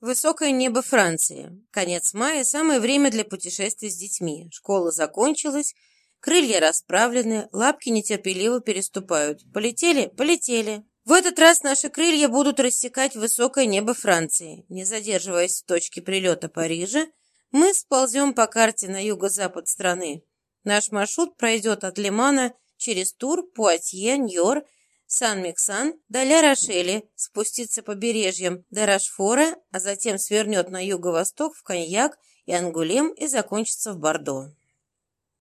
Высокое небо Франции. Конец мая – самое время для путешествий с детьми. Школа закончилась, крылья расправлены, лапки нетерпеливо переступают. Полетели? Полетели. В этот раз наши крылья будут рассекать высокое небо Франции. Не задерживаясь в точке прилета Парижа, мы сползем по карте на юго-запад страны. Наш маршрут пройдет от Лимана через Тур, Пуатье, Ньор – Сан-Миксан до Ля-Рошели, спуститься побережьем до Рашфора, а затем свернет на юго-восток в Коньяк и Ангулем и закончится в Бордо.